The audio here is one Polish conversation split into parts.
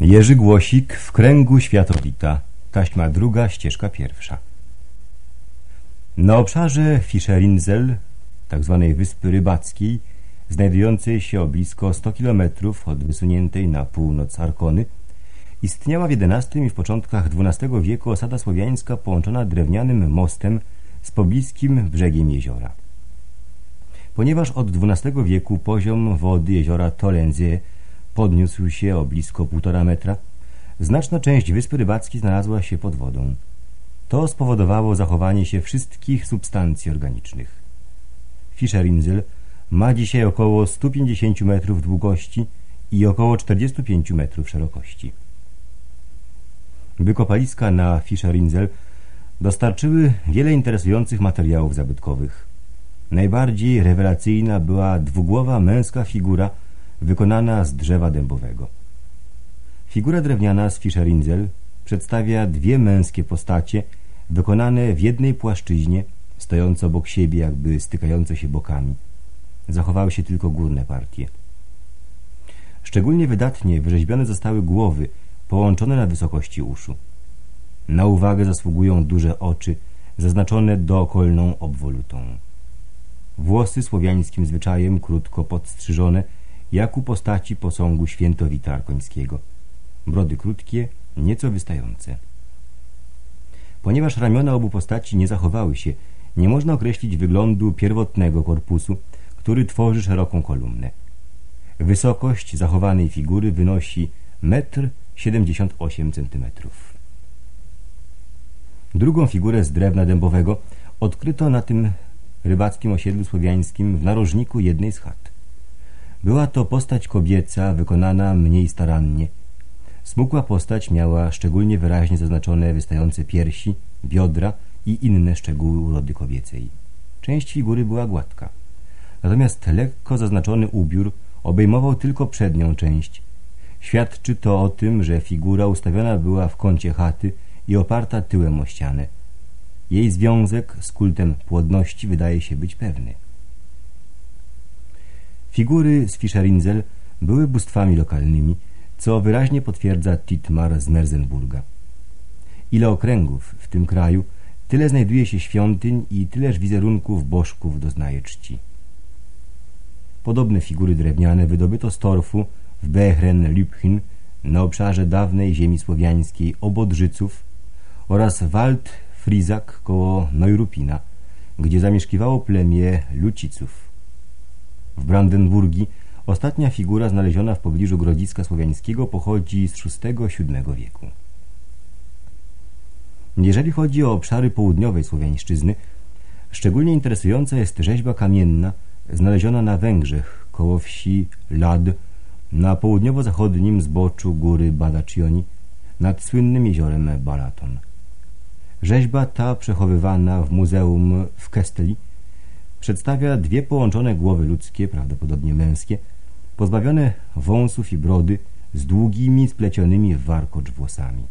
Jerzy Głosik w kręgu światowita. Taśma druga, ścieżka pierwsza. Na obszarze Fischerinsel, tzw. Tak wyspy rybackiej, znajdującej się o blisko 100 km od wysuniętej na północ Arkony, istniała w XI i w początkach XII wieku osada słowiańska połączona drewnianym mostem z pobliskim brzegiem jeziora. Ponieważ od XII wieku poziom wody jeziora Tolenzie podniósł się o blisko półtora metra, znaczna część wyspy rybackiej znalazła się pod wodą. To spowodowało zachowanie się wszystkich substancji organicznych. Fischerinsel ma dzisiaj około 150 metrów długości i około 45 metrów szerokości. Wykopaliska na Fischerinsel dostarczyły wiele interesujących materiałów zabytkowych. Najbardziej rewelacyjna była dwugłowa męska figura wykonana z drzewa dębowego. Figura drewniana z Fischerinsel przedstawia dwie męskie postacie wykonane w jednej płaszczyźnie, stojące obok siebie, jakby stykające się bokami. Zachowały się tylko górne partie. Szczególnie wydatnie wyrzeźbione zostały głowy, połączone na wysokości uszu. Na uwagę zasługują duże oczy, zaznaczone dookolną obwolutą. Włosy słowiańskim zwyczajem krótko podstrzyżone, jak u postaci posągu świętowita arkońskiego. Brody krótkie, nieco wystające. Ponieważ ramiona obu postaci nie zachowały się, nie można określić wyglądu pierwotnego korpusu, który tworzy szeroką kolumnę. Wysokość zachowanej figury wynosi 1,78 m. Drugą figurę z drewna dębowego odkryto na tym rybackim osiedlu słowiańskim w narożniku jednej z chat. Była to postać kobieca, wykonana mniej starannie. Smukła postać miała szczególnie wyraźnie zaznaczone wystające piersi, biodra i inne szczegóły urody kobiecej. Część figury była gładka. Natomiast lekko zaznaczony ubiór obejmował tylko przednią część. Świadczy to o tym, że figura ustawiona była w kącie chaty i oparta tyłem o ścianę. Jej związek z kultem płodności wydaje się być pewny. Figury z Fischerinsel były bóstwami lokalnymi, co wyraźnie potwierdza Titmar z Merzenburga. Ile okręgów w tym kraju, tyle znajduje się świątyń i tyleż wizerunków bożków doznaje czci. Podobne figury drewniane wydobyto z torfu w Behren-Lübchen na obszarze dawnej ziemi słowiańskiej Obodrzyców oraz Wald Frizak koło Neurupina, gdzie zamieszkiwało plemię Luciców. W Brandenburgii ostatnia figura znaleziona w pobliżu Grodziska Słowiańskiego pochodzi z VI-VII wieku. Jeżeli chodzi o obszary południowej Słowiańszczyzny, szczególnie interesująca jest rzeźba kamienna znaleziona na Węgrzech koło wsi Lad na południowo-zachodnim zboczu góry Badacioni nad słynnym jeziorem Balaton. Rzeźba ta przechowywana w muzeum w Kesteli przedstawia dwie połączone głowy ludzkie, prawdopodobnie męskie, pozbawione wąsów i brody, z długimi, splecionymi w warkocz włosami.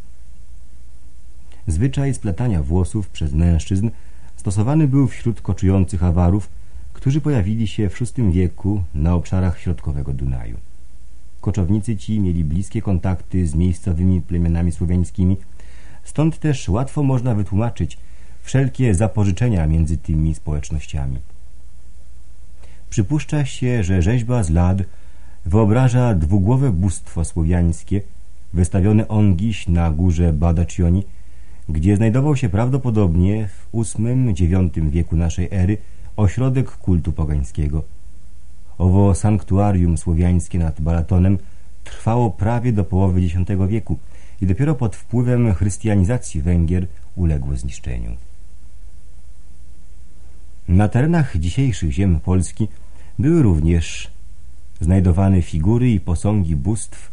Zwyczaj splatania włosów przez mężczyzn stosowany był wśród koczujących awarów, którzy pojawili się w VI wieku na obszarach środkowego Dunaju. Koczownicy ci mieli bliskie kontakty z miejscowymi plemionami słowiańskimi, stąd też łatwo można wytłumaczyć wszelkie zapożyczenia między tymi społecznościami. Przypuszcza się, że rzeźba z Lad wyobraża dwugłowe bóstwo słowiańskie wystawione ongiś na górze Badacioni, gdzie znajdował się prawdopodobnie w VIII-IX wieku naszej ery ośrodek kultu pogańskiego. Owo sanktuarium słowiańskie nad Balatonem trwało prawie do połowy X wieku i dopiero pod wpływem chrystianizacji Węgier uległo zniszczeniu. Na terenach dzisiejszych ziem Polski były również znajdowane figury i posągi bóstw,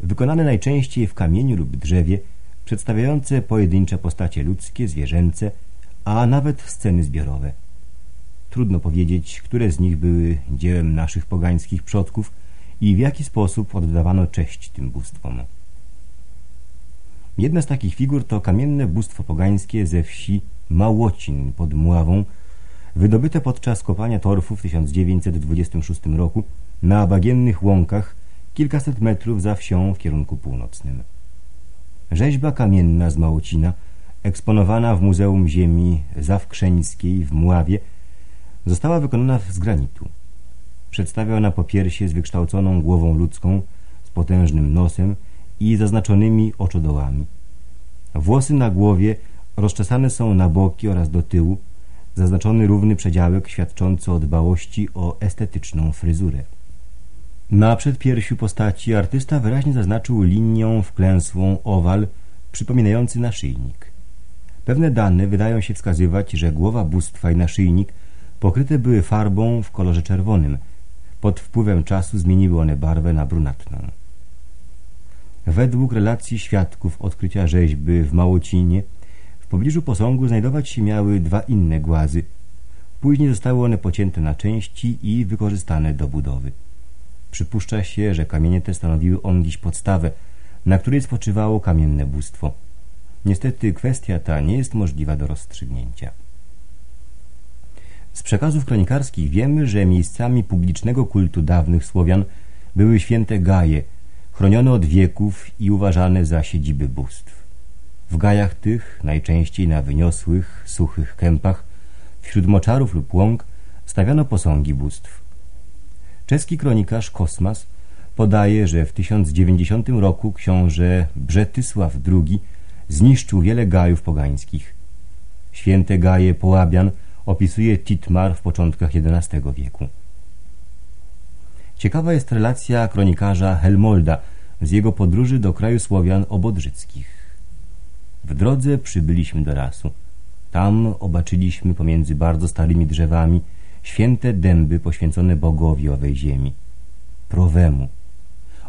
wykonane najczęściej w kamieniu lub drzewie, przedstawiające pojedyncze postacie ludzkie, zwierzęce, a nawet sceny zbiorowe. Trudno powiedzieć, które z nich były dziełem naszych pogańskich przodków i w jaki sposób oddawano cześć tym bóstwom. Jedna z takich figur to kamienne bóstwo pogańskie ze wsi Małocin pod Mławą, wydobyte podczas kopania torfu w 1926 roku na bagiennych łąkach kilkaset metrów za wsią w kierunku północnym. Rzeźba kamienna z Małocina, eksponowana w Muzeum Ziemi Zawkrzeńskiej w Mławie, została wykonana z granitu. Przedstawia ona popiersie z wykształconą głową ludzką, z potężnym nosem i zaznaczonymi oczodołami. Włosy na głowie rozczesane są na boki oraz do tyłu, zaznaczony równy przedziałek świadczący o dbałości o estetyczną fryzurę. Na przedpiersiu postaci artysta wyraźnie zaznaczył linią wklęsłą owal przypominający naszyjnik. Pewne dane wydają się wskazywać, że głowa bóstwa i naszyjnik pokryte były farbą w kolorze czerwonym. Pod wpływem czasu zmieniły one barwę na brunatną. Według relacji świadków odkrycia rzeźby w Małocinie pobliżu posągu znajdować się miały dwa inne głazy. Później zostały one pocięte na części i wykorzystane do budowy. Przypuszcza się, że kamienie te stanowiły ongiś podstawę, na której spoczywało kamienne bóstwo. Niestety kwestia ta nie jest możliwa do rozstrzygnięcia. Z przekazów kronikarskich wiemy, że miejscami publicznego kultu dawnych Słowian były święte gaje, chronione od wieków i uważane za siedziby bóstw. W gajach tych, najczęściej na wyniosłych, suchych kępach, wśród moczarów lub łąk, stawiano posągi bóstw. Czeski kronikarz Kosmas podaje, że w 1090 roku książę Brzetysław II zniszczył wiele gajów pogańskich. Święte gaje Połabian opisuje Titmar w początkach XI wieku. Ciekawa jest relacja kronikarza Helmolda z jego podróży do kraju Słowian obodrzyckich. W drodze przybyliśmy do lasu. Tam obaczyliśmy pomiędzy bardzo starymi drzewami święte dęby poświęcone bogowi owej ziemi, Prowemu,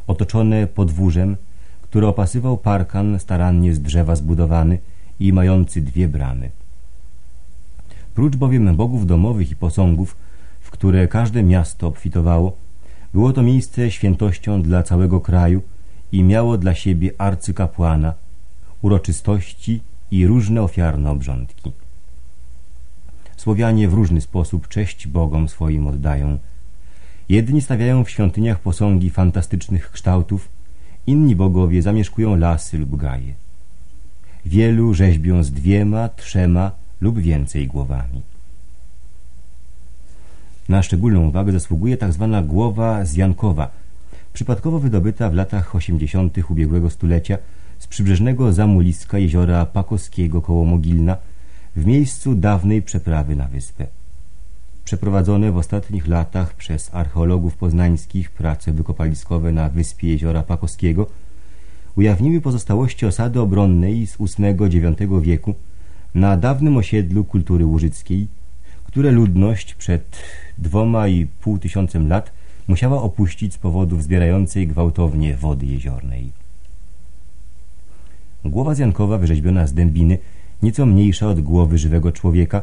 otoczone podwórzem, które opasywał parkan starannie z drzewa zbudowany i mający dwie bramy. Prócz bowiem bogów domowych i posągów, w które każde miasto obfitowało, było to miejsce świętością dla całego kraju i miało dla siebie arcykapłana, uroczystości i różne ofiarne obrządki. Słowianie w różny sposób cześć bogom swoim oddają. Jedni stawiają w świątyniach posągi fantastycznych kształtów, inni bogowie zamieszkują lasy lub gaje. Wielu rzeźbią z dwiema, trzema lub więcej głowami. Na szczególną uwagę zasługuje tzw. Tak głowa zjankowa, przypadkowo wydobyta w latach 80. ubiegłego stulecia z przybrzeżnego zamuliska jeziora Pakowskiego koło Mogilna w miejscu dawnej przeprawy na wyspę. Przeprowadzone w ostatnich latach przez archeologów poznańskich prace wykopaliskowe na wyspie jeziora Pakowskiego ujawniły pozostałości osady obronnej z VIII-IX wieku na dawnym osiedlu kultury łużyckiej, które ludność przed dwoma i pół tysiącem lat musiała opuścić z powodu wzbierającej gwałtownie wody jeziornej. Głowa zjankowa wyrzeźbiona z dębiny, nieco mniejsza od głowy żywego człowieka,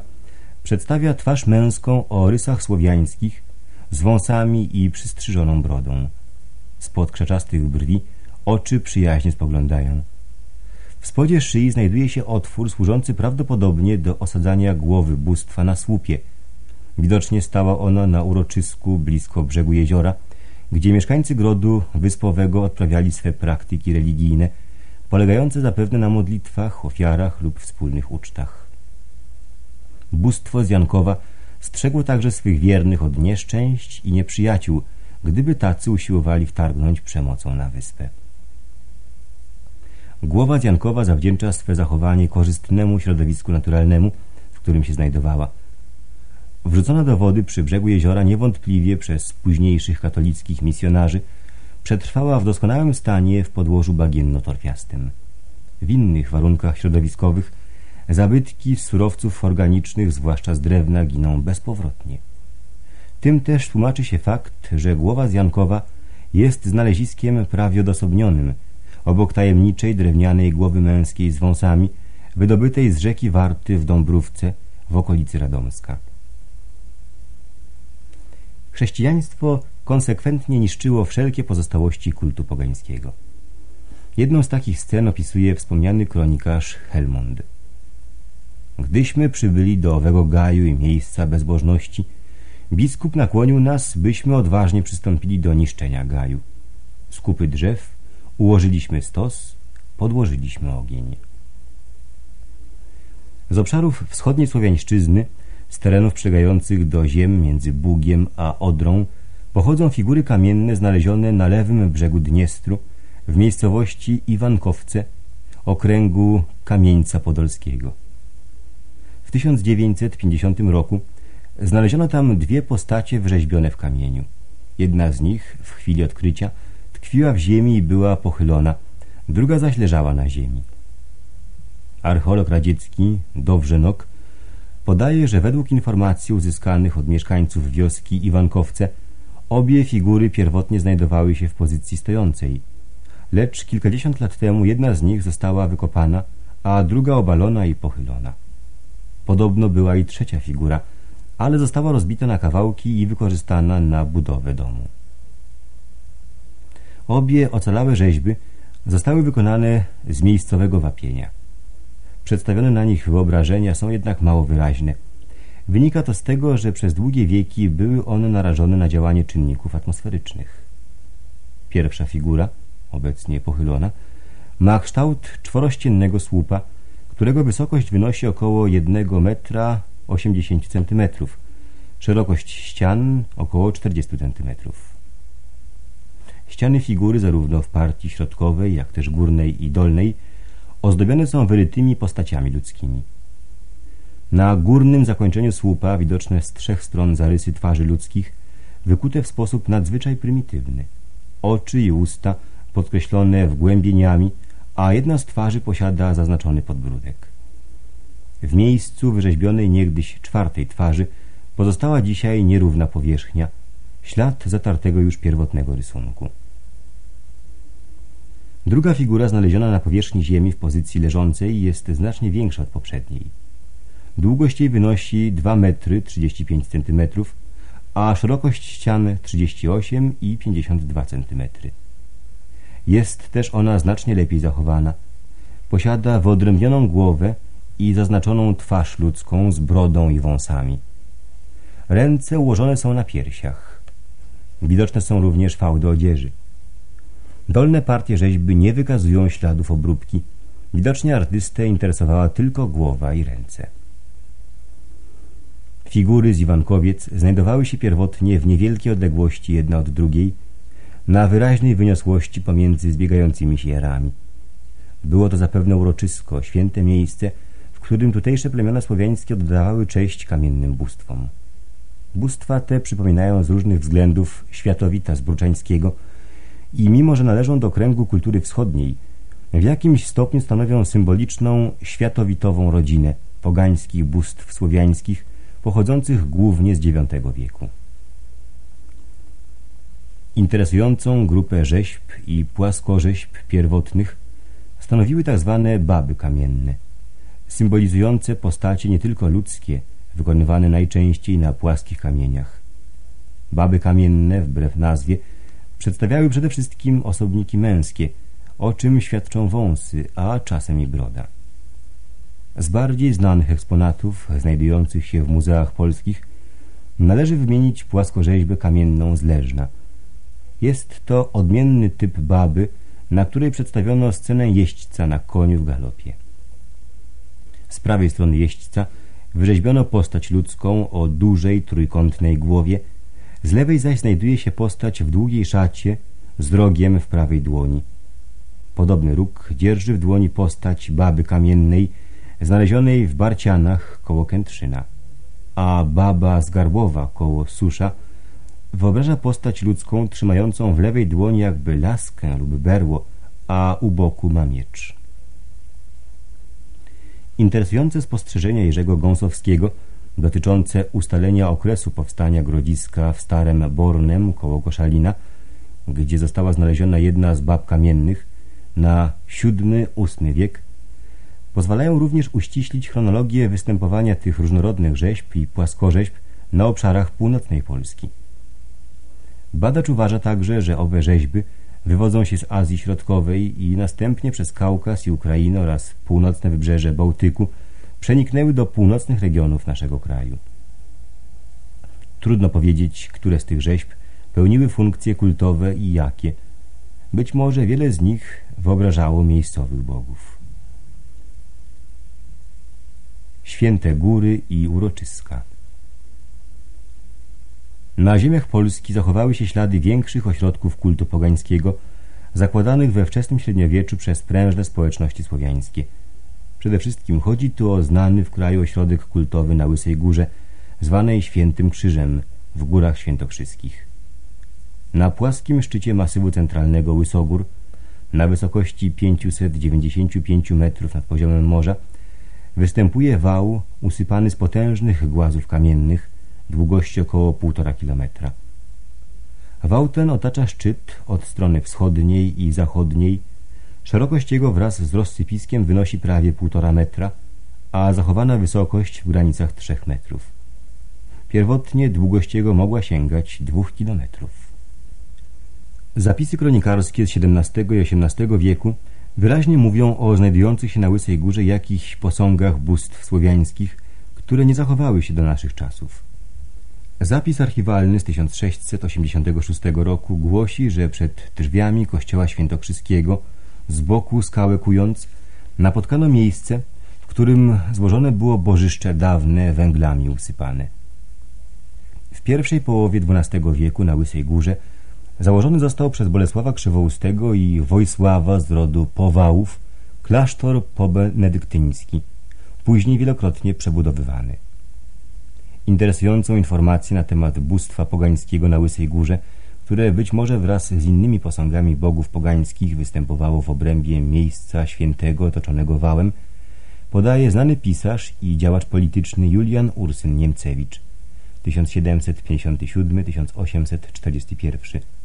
przedstawia twarz męską o rysach słowiańskich z wąsami i przystrzyżoną brodą. Spod krzaczastych brwi oczy przyjaźnie spoglądają. W spodzie szyi znajduje się otwór służący prawdopodobnie do osadzania głowy bóstwa na słupie. Widocznie stała ona na uroczysku blisko brzegu jeziora, gdzie mieszkańcy grodu wyspowego odprawiali swe praktyki religijne, polegające zapewne na modlitwach, ofiarach lub wspólnych ucztach. Bóstwo z Jankowa strzegło także swych wiernych od nieszczęść i nieprzyjaciół, gdyby tacy usiłowali wtargnąć przemocą na wyspę. Głowa Jankowa zawdzięcza swe zachowanie korzystnemu środowisku naturalnemu, w którym się znajdowała. Wrzucona do wody przy brzegu jeziora niewątpliwie przez późniejszych katolickich misjonarzy przetrwała w doskonałym stanie w podłożu bagienno-torfiastym. W innych warunkach środowiskowych zabytki surowców organicznych, zwłaszcza z drewna, giną bezpowrotnie. Tym też tłumaczy się fakt, że głowa z Jankowa jest znaleziskiem prawie odosobnionym, obok tajemniczej drewnianej głowy męskiej z wąsami, wydobytej z rzeki Warty w Dąbrówce w okolicy Radomska. Chrześcijaństwo konsekwentnie niszczyło wszelkie pozostałości kultu pogańskiego. Jedną z takich scen opisuje wspomniany kronikarz Helmond. Gdyśmy przybyli do owego gaju i miejsca bezbożności, biskup nakłonił nas, byśmy odważnie przystąpili do niszczenia gaju. Z kupy drzew ułożyliśmy stos, podłożyliśmy ogień. Z obszarów wschodniej Słowiańszczyzny, z terenów przegających do ziem między Bugiem a Odrą, pochodzą figury kamienne znalezione na lewym brzegu Dniestru, w miejscowości Iwankowce, okręgu Kamieńca Podolskiego. W 1950 roku znaleziono tam dwie postacie wrzeźbione w kamieniu. Jedna z nich w chwili odkrycia tkwiła w ziemi i była pochylona, druga zaś leżała na ziemi. Archeolog radziecki Dowrzenok podaje, że według informacji uzyskanych od mieszkańców wioski Iwankowce obie figury pierwotnie znajdowały się w pozycji stojącej, lecz kilkadziesiąt lat temu jedna z nich została wykopana, a druga obalona i pochylona. Podobno była i trzecia figura, ale została rozbita na kawałki i wykorzystana na budowę domu. Obie ocalałe rzeźby zostały wykonane z miejscowego wapienia. Przedstawione na nich wyobrażenia są jednak mało wyraźne. Wynika to z tego, że przez długie wieki były one narażone na działanie czynników atmosferycznych. Pierwsza figura, obecnie pochylona, ma kształt czworościennego słupa, którego wysokość wynosi około 1 metra 80 cm, szerokość ścian około 40 cm. Ściany figury zarówno w partii środkowej, jak też górnej i dolnej ozdobione są wyrytymi postaciami ludzkimi. Na górnym zakończeniu słupa widoczne z trzech stron zarysy twarzy ludzkich, wykute w sposób nadzwyczaj prymitywny. Oczy i usta podkreślone wgłębieniami, a jedna z twarzy posiada zaznaczony podbródek. W miejscu wyrzeźbionej niegdyś czwartej twarzy pozostała dzisiaj nierówna powierzchnia, ślad zatartego już pierwotnego rysunku. Druga figura znaleziona na powierzchni ziemi w pozycji leżącej jest znacznie większa od poprzedniej. Długość jej wynosi 2 metry 35 cm, a szerokość ścian 38 i 52 cm. Jest też ona znacznie lepiej zachowana. Posiada wyodrębnioną głowę i zaznaczoną twarz ludzką z brodą i wąsami. Ręce ułożone są na piersiach. Widoczne są również fałdy odzieży. Dolne partie rzeźby nie wykazują śladów obróbki. Widocznie artystę interesowała tylko głowa i ręce. Figury z Iwankowiec znajdowały się pierwotnie w niewielkiej odległości jedna od drugiej, na wyraźnej wyniosłości pomiędzy zbiegającymi się jarami. Było to zapewne uroczysko, święte miejsce, w którym tutejsze plemiona słowiańskie oddawały cześć kamiennym bóstwom. Bóstwa te przypominają z różnych względów światowita z Bruczańskiego i mimo, że należą do kręgu kultury wschodniej, w jakimś stopniu stanowią symboliczną, światowitową rodzinę pogańskich bóstw słowiańskich pochodzących głównie z IX wieku. Interesującą grupę rzeźb i płaskorzeźb pierwotnych stanowiły tzw. Tak baby kamienne, symbolizujące postacie nie tylko ludzkie, wykonywane najczęściej na płaskich kamieniach. Baby kamienne, wbrew nazwie, przedstawiały przede wszystkim osobniki męskie, o czym świadczą wąsy, a czasem i broda. Z bardziej znanych eksponatów, znajdujących się w muzeach polskich, należy wymienić płaskorzeźbę kamienną z Leżna – jest to odmienny typ baby, na której przedstawiono scenę jeźdźca na koniu w galopie. Z prawej strony jeźdźca wyrzeźbiono postać ludzką o dużej, trójkątnej głowie, z lewej zaś znajduje się postać w długiej szacie z rogiem w prawej dłoni. Podobny róg dzierży w dłoni postać baby kamiennej znalezionej w Barcianach koło Kętrzyna, a baba z Garbowa koło Susza Wyobraża postać ludzką trzymającą w lewej dłoni jakby laskę lub berło, a u boku ma miecz. Interesujące spostrzeżenia Jerzego Gąsowskiego dotyczące ustalenia okresu powstania grodziska w Starym Bornem koło Koszalina, gdzie została znaleziona jedna z bab kamiennych na VII-VIII wiek, pozwalają również uściślić chronologię występowania tych różnorodnych rzeźb i płaskorzeźb na obszarach północnej Polski. Badacz uważa także, że owe rzeźby wywodzą się z Azji Środkowej i następnie przez Kaukaz i Ukrainę oraz północne wybrzeże Bałtyku przeniknęły do północnych regionów naszego kraju. Trudno powiedzieć, które z tych rzeźb pełniły funkcje kultowe i jakie. być może wiele z nich wyobrażało miejscowych bogów. Święte góry i uroczyska Na ziemiach Polski zachowały się ślady większych ośrodków kultu pogańskiego, zakładanych we wczesnym średniowieczu przez prężne społeczności słowiańskie. Przede wszystkim chodzi tu o znany w kraju ośrodek kultowy na Łysej Górze, zwanej Świętym Krzyżem w Górach Świętokrzyskich. Na płaskim szczycie masywu centralnego Łysogór, na wysokości 595 metrów nad poziomem morza, występuje wał usypany z potężnych głazów kamiennych, długości około 1,5 kilometra. Wał ten otacza szczyt od strony wschodniej i zachodniej. Szerokość jego wraz z rozsypiskiem wynosi prawie 1,5 metra, a zachowana wysokość w granicach 3 metrów. Pierwotnie długość jego mogła sięgać 2 kilometrów. Zapisy kronikarskie z XVII i XVIII wieku wyraźnie mówią o znajdujących się na Łysej Górze jakichś posągach bóstw słowiańskich, które nie zachowały się do naszych czasów. Zapis archiwalny z 1686 roku głosi, że przed drzwiami kościoła świętokrzyskiego, z boku skałę kując, napotkano miejsce, w którym złożone było bożyszcze dawne węglami usypane. W pierwszej połowie XII wieku na Łysej Górze Założony został przez Bolesława Krzywoustego i Wojsława z rodu Powałów klasztor pobenedyktyński, później wielokrotnie przebudowywany. Interesującą informację na temat bóstwa pogańskiego na Łysej Górze, które być może wraz z innymi posągami bogów pogańskich występowało w obrębie miejsca świętego otoczonego wałem, podaje znany pisarz i działacz polityczny Julian Ursyn Niemcewicz 1757-1841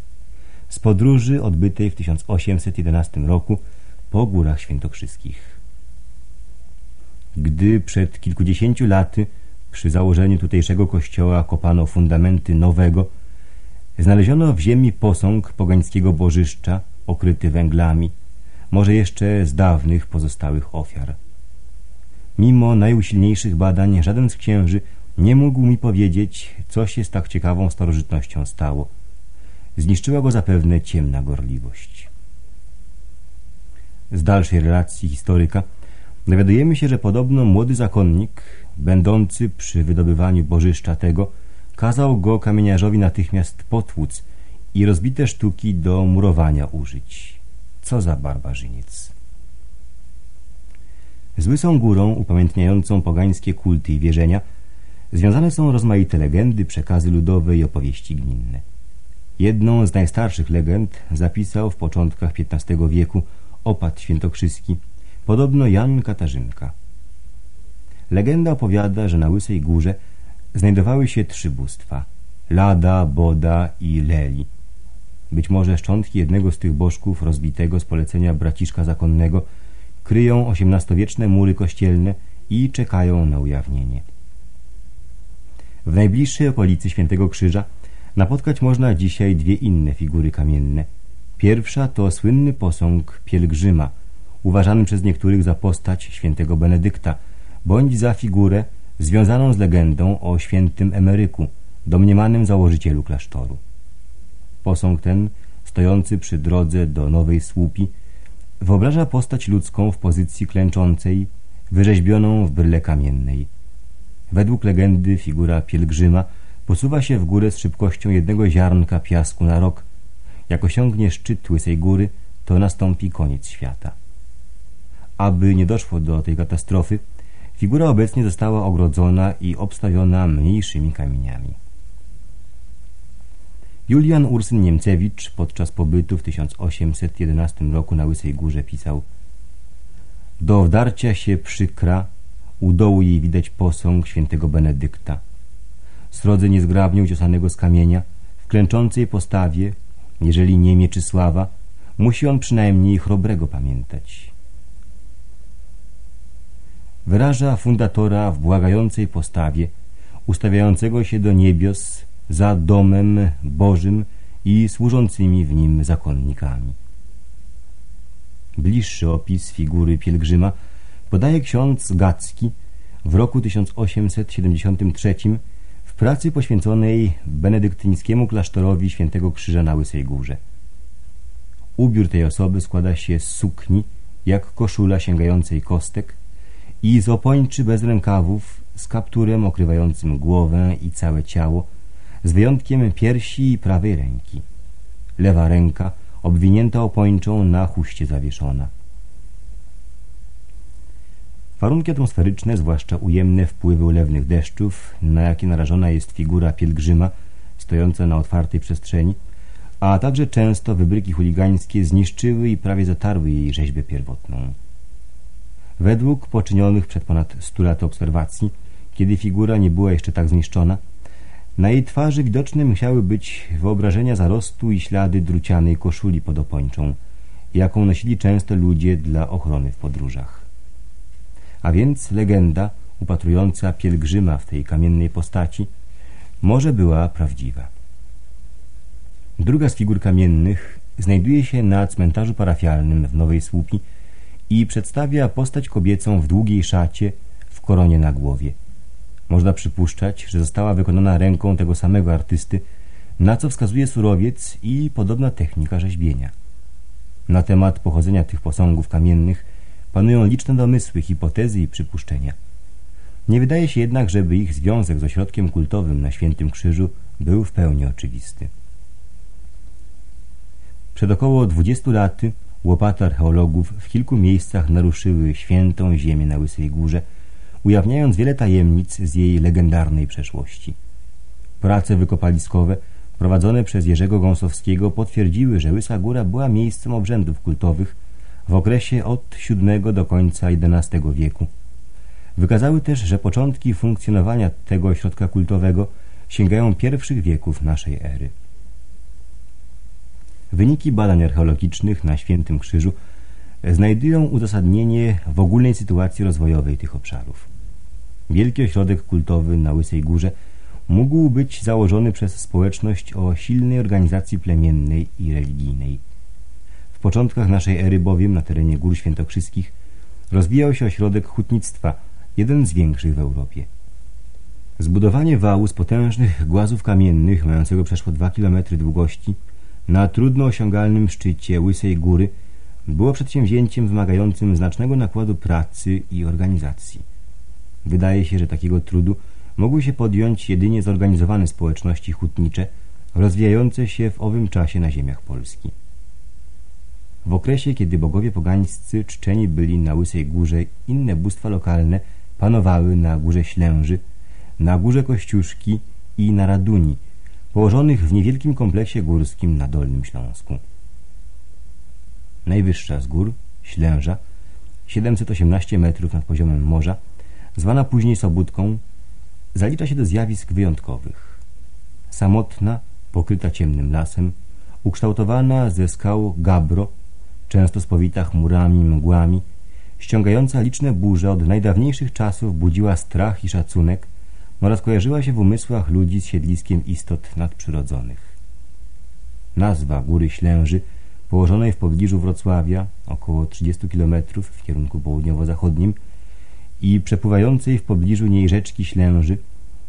z podróży odbytej w 1811 roku po Górach Świętokrzyskich. Gdy przed kilkudziesięciu laty przy założeniu tutejszego kościoła kopano fundamenty nowego, znaleziono w ziemi posąg pogańskiego bożyszcza okryty węglami, może jeszcze z dawnych pozostałych ofiar. Mimo najusilniejszych badań żaden z księży nie mógł mi powiedzieć, co się z tak ciekawą starożytnością stało – Zniszczyła go zapewne ciemna gorliwość. Z dalszej relacji historyka dowiadujemy się, że podobno młody zakonnik, będący przy wydobywaniu bożyszcza tego, kazał go kamieniarzowi natychmiast potłuc i rozbite sztuki do murowania użyć. Co za barbarzyniec! Z Łysą Górą, upamiętniającą pogańskie kulty i wierzenia, związane są rozmaite legendy, przekazy ludowe i opowieści gminne. Jedną z najstarszych legend zapisał w początkach XV wieku opat świętokrzyski, podobno Jan Katarzynka. Legenda opowiada, że na Łysej Górze znajdowały się trzy bóstwa – Lada, Boda i Leli. Być może szczątki jednego z tych bożków rozbitego z polecenia braciszka zakonnego kryją XVIII-wieczne mury kościelne i czekają na ujawnienie. W najbliższej okolicy Świętego Krzyża Napotkać można dzisiaj dwie inne figury kamienne. Pierwsza to słynny posąg pielgrzyma, uważany przez niektórych za postać świętego Benedykta, bądź za figurę związaną z legendą o świętym Emeryku, domniemanym założycielu klasztoru. Posąg ten, stojący przy drodze do Nowej Słupi, wyobraża postać ludzką w pozycji klęczącej, wyrzeźbioną w bryle kamiennej. Według legendy figura pielgrzyma Posuwa się w górę z szybkością jednego ziarnka piasku na rok. Jak osiągnie szczyt Łysej Góry, to nastąpi koniec świata. Aby nie doszło do tej katastrofy, figura obecnie została ogrodzona i obstawiona mniejszymi kamieniami. Julian Ursyn Niemcewicz podczas pobytu w 1811 roku na Łysej Górze pisał Do wdarcia się przykra, u dołu jej widać posąg świętego Benedykta – srodze niezgrabnie uciosanego z kamienia, w klęczącej postawie, jeżeli nie Mieczysława, musi on przynajmniej chrobrego pamiętać. Wyraża fundatora w błagającej postawie, ustawiającego się do niebios za domem Bożym i służącymi w nim zakonnikami. Bliższy opis figury pielgrzyma podaje ksiądz Gacki w roku 1873 pracy poświęconej benedyktyńskiemu klasztorowi Świętego Krzyża na Łysej Górze. Ubiór tej osoby składa się z sukni, jak koszula sięgającej kostek i z opończy bez rękawów, z kapturem okrywającym głowę i całe ciało, z wyjątkiem piersi i prawej ręki. Lewa ręka obwinięta opończą na chuście zawieszona. Warunki atmosferyczne, zwłaszcza ujemne wpływy ulewnych deszczów, na jakie narażona jest figura pielgrzyma stojąca na otwartej przestrzeni, a także często wybryki chuligańskie zniszczyły i prawie zatarły jej rzeźbę pierwotną. Według poczynionych przed ponad stu lat obserwacji, kiedy figura nie była jeszcze tak zniszczona, na jej twarzy widoczne musiały być wyobrażenia zarostu i ślady drucianej koszuli pod opończą, jaką nosili często ludzie dla ochrony w podróżach. A więc legenda upatrująca pielgrzyma w tej kamiennej postaci może była prawdziwa. Druga z figur kamiennych znajduje się na cmentarzu parafialnym w Nowej Słupi i przedstawia postać kobiecą w długiej szacie w koronie na głowie. Można przypuszczać, że została wykonana ręką tego samego artysty, na co wskazuje surowiec i podobna technika rzeźbienia. Na temat pochodzenia tych posągów kamiennych panują liczne domysły, hipotezy i przypuszczenia. Nie wydaje się jednak, żeby ich związek z ośrodkiem kultowym na Świętym Krzyżu był w pełni oczywisty. Przed około 20 laty łopaty archeologów w kilku miejscach naruszyły świętą ziemię na Łysej Górze, ujawniając wiele tajemnic z jej legendarnej przeszłości. Prace wykopaliskowe prowadzone przez Jerzego Gąsowskiego potwierdziły, że Łysa Góra była miejscem obrzędów kultowych w okresie od VII do końca XI wieku. Wykazały też, że początki funkcjonowania tego ośrodka kultowego sięgają pierwszych wieków naszej ery. Wyniki badań archeologicznych na Świętym Krzyżu znajdują uzasadnienie w ogólnej sytuacji rozwojowej tych obszarów. Wielki ośrodek kultowy na Łysej Górze mógł być założony przez społeczność o silnej organizacji plemiennej i religijnej. Początkach naszej ery bowiem na terenie Gór Świętokrzyskich rozwijał się ośrodek hutnictwa, jeden z większych w Europie. Zbudowanie wału z potężnych głazów kamiennych, mającego przeszło 2 km długości, na trudno osiągalnym szczycie Łysej Góry było przedsięwzięciem wymagającym znacznego nakładu pracy i organizacji. Wydaje się, że takiego trudu mogły się podjąć jedynie zorganizowane społeczności hutnicze rozwijające się w owym czasie na ziemiach Polski. W okresie, kiedy bogowie pogańscy czczeni byli na Łysej Górze, inne bóstwa lokalne panowały na Górze Ślęży, na Górze Kościuszki i na Raduni, położonych w niewielkim kompleksie górskim na Dolnym Śląsku. Najwyższa z gór, Ślęża, 718 metrów nad poziomem morza, zwana później Sobótką, zalicza się do zjawisk wyjątkowych. Samotna, pokryta ciemnym lasem, ukształtowana ze skał gabro, często spowita chmurami, mgłami, ściągająca liczne burze od najdawniejszych czasów budziła strach i szacunek oraz kojarzyła się w umysłach ludzi z siedliskiem istot nadprzyrodzonych. Nazwa Góry Ślęży, położonej w pobliżu Wrocławia, około 30 km w kierunku południowo-zachodnim i przepływającej w pobliżu niej rzeczki Ślęży,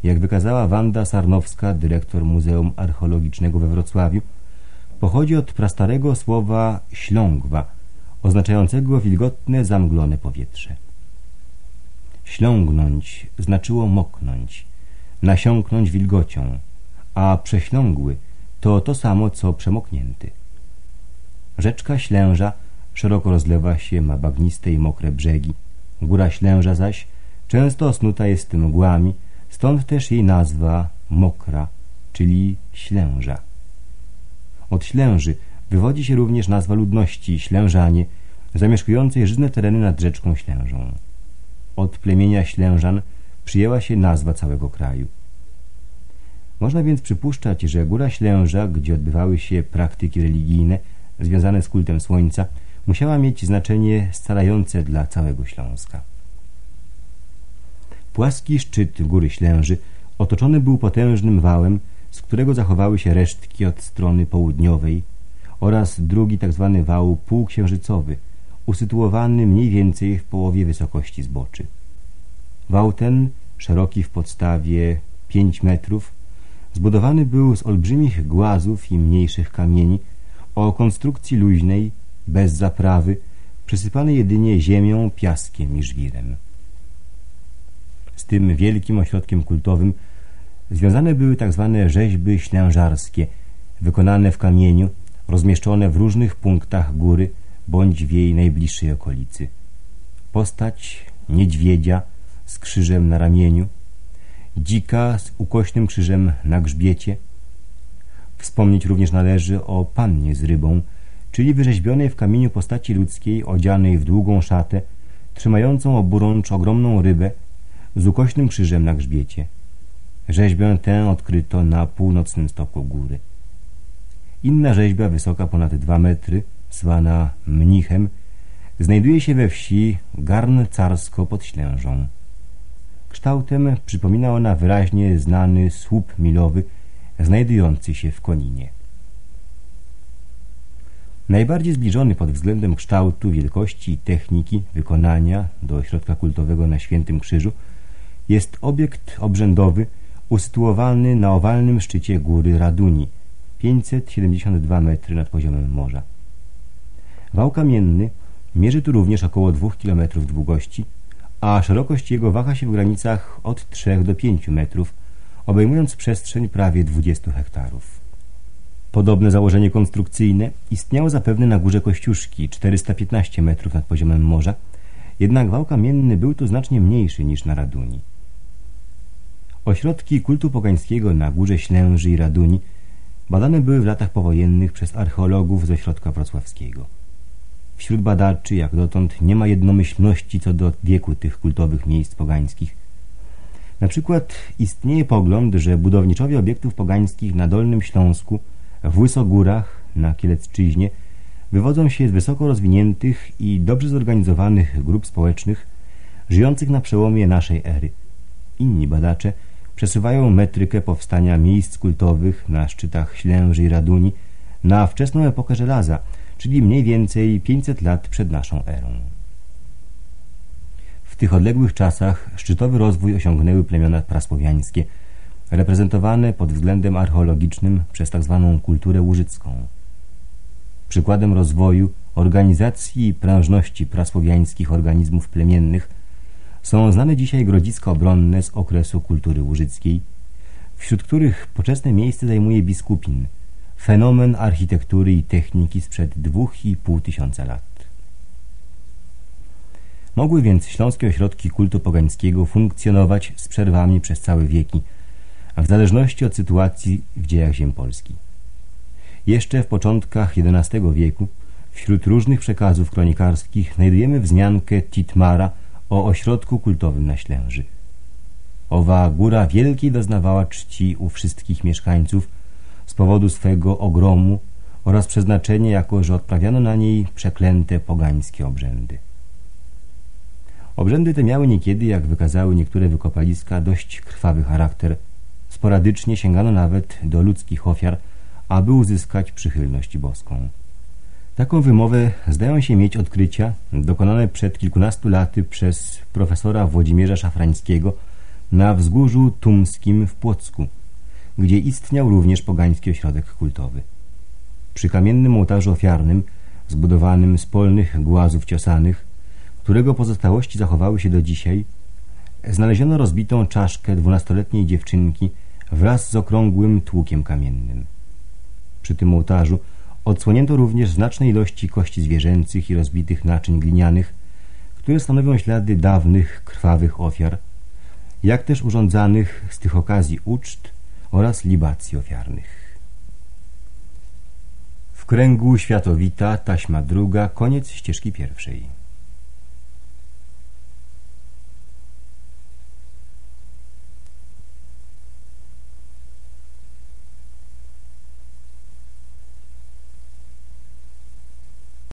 jak wykazała Wanda Sarnowska, dyrektor Muzeum Archeologicznego we Wrocławiu, pochodzi od prastarego słowa ślągwa, oznaczającego wilgotne, zamglone powietrze. Ślągnąć znaczyło moknąć, nasiąknąć wilgocią, a prześlągły to to samo, co przemoknięty. Rzeczka Ślęża szeroko rozlewa się, ma bagniste i mokre brzegi. Góra Ślęża zaś często osnuta jest mgłami, stąd też jej nazwa Mokra, czyli Ślęża. Od Ślęży wywodzi się również nazwa ludności Ślężanie, zamieszkującej żyzne tereny nad rzeczką Ślężą. Od plemienia Ślężan przyjęła się nazwa całego kraju. Można więc przypuszczać, że Góra Ślęża, gdzie odbywały się praktyki religijne związane z kultem słońca, musiała mieć znaczenie scalające dla całego Śląska. Płaski szczyt Góry Ślęży otoczony był potężnym wałem, z którego zachowały się resztki od strony południowej oraz drugi tzw. Tak wał półksiężycowy – usytuowany mniej więcej w połowie wysokości zboczy. Wał ten, szeroki w podstawie 5 metrów, zbudowany był z olbrzymich głazów i mniejszych kamieni, o konstrukcji luźnej, bez zaprawy, przysypany jedynie ziemią, piaskiem i żwirem. Z tym wielkim ośrodkiem kultowym związane były tzw. Tak rzeźby ślężarskie, wykonane w kamieniu, rozmieszczone w różnych punktach góry bądź w jej najbliższej okolicy. Postać niedźwiedzia z krzyżem na ramieniu, dzika z ukośnym krzyżem na grzbiecie. Wspomnieć również należy o pannie z rybą, czyli wyrzeźbionej w kamieniu postaci ludzkiej odzianej w długą szatę, trzymającą oburącz ogromną rybę z ukośnym krzyżem na grzbiecie. Rzeźbę tę odkryto na północnym stoku góry. Inna rzeźba, wysoka ponad dwa metry, zwana mnichem, znajduje się we wsi Garn Carsko pod Ślężą. Kształtem przypomina ona wyraźnie znany słup milowy znajdujący się w Koninie. Najbardziej zbliżony pod względem kształtu, wielkości i techniki wykonania do ośrodka kultowego na Świętym Krzyżu jest obiekt obrzędowy usytuowany na owalnym szczycie góry Raduni, 572 metry nad poziomem morza. Wał kamienny mierzy tu również około 2 km długości, a szerokość jego waha się w granicach od 3 do 5 metrów, obejmując przestrzeń prawie 20 hektarów. Podobne założenie konstrukcyjne istniało zapewne na górze Kościuszki, 415 metrów nad poziomem morza, jednak wał kamienny był tu znacznie mniejszy niż na Raduni. Ośrodki kultu pogańskiego na górze Ślęży i Raduni badane były w latach powojennych przez archeologów z ośrodka wrocławskiego. Wśród badaczy, jak dotąd, nie ma jednomyślności co do wieku tych kultowych miejsc pogańskich. Na przykład istnieje pogląd, że budowniczowie obiektów pogańskich na Dolnym Śląsku, w Łysogórach, na Kielecczyźnie, wywodzą się z wysoko rozwiniętych i dobrze zorganizowanych grup społecznych żyjących na przełomie naszej ery. Inni badacze przesuwają metrykę powstania miejsc kultowych na szczytach Ślęży i Raduni na wczesną epokę żelaza, czyli mniej więcej 500 lat przed naszą erą. W tych odległych czasach szczytowy rozwój osiągnęły plemiona prasłowiańskie, reprezentowane pod względem archeologicznym przez tzw. Tak kulturę łużycką. Przykładem rozwoju, organizacji i prężności prasłowiańskich organizmów plemiennych są znane dzisiaj grodziska obronne z okresu kultury łużyckiej, wśród których poczesne miejsce zajmuje biskupin, fenomen architektury i techniki sprzed dwóch i pół tysiąca lat. Mogły więc śląskie ośrodki kultu pogańskiego funkcjonować z przerwami przez całe wieki, a w zależności od sytuacji w dziejach ziem Polski. Jeszcze w początkach XI wieku wśród różnych przekazów kronikarskich znajdujemy wzmiankę Titmara o ośrodku kultowym na Ślęży. Owa góra wielkiej doznawała czci u wszystkich mieszkańców z powodu swego ogromu oraz przeznaczenie, jako że odprawiano na niej przeklęte pogańskie obrzędy. Obrzędy te miały niekiedy, jak wykazały niektóre wykopaliska, dość krwawy charakter. Sporadycznie sięgano nawet do ludzkich ofiar, aby uzyskać przychylność boską. Taką wymowę zdają się mieć odkrycia dokonane przed kilkunastu laty przez profesora Włodzimierza Szafrańskiego na wzgórzu tumskim w Płocku, gdzie istniał również pogański ośrodek kultowy. Przy kamiennym ołtarzu ofiarnym, zbudowanym z polnych głazów ciosanych, którego pozostałości zachowały się do dzisiaj, znaleziono rozbitą czaszkę dwunastoletniej dziewczynki wraz z okrągłym tłukiem kamiennym. Przy tym ołtarzu Odsłonięto również znaczne ilości kości zwierzęcych i rozbitych naczyń glinianych, które stanowią ślady dawnych, krwawych ofiar, jak też urządzanych z tych okazji uczt oraz libacji ofiarnych. W kręgu światowita, taśma druga, koniec ścieżki pierwszej.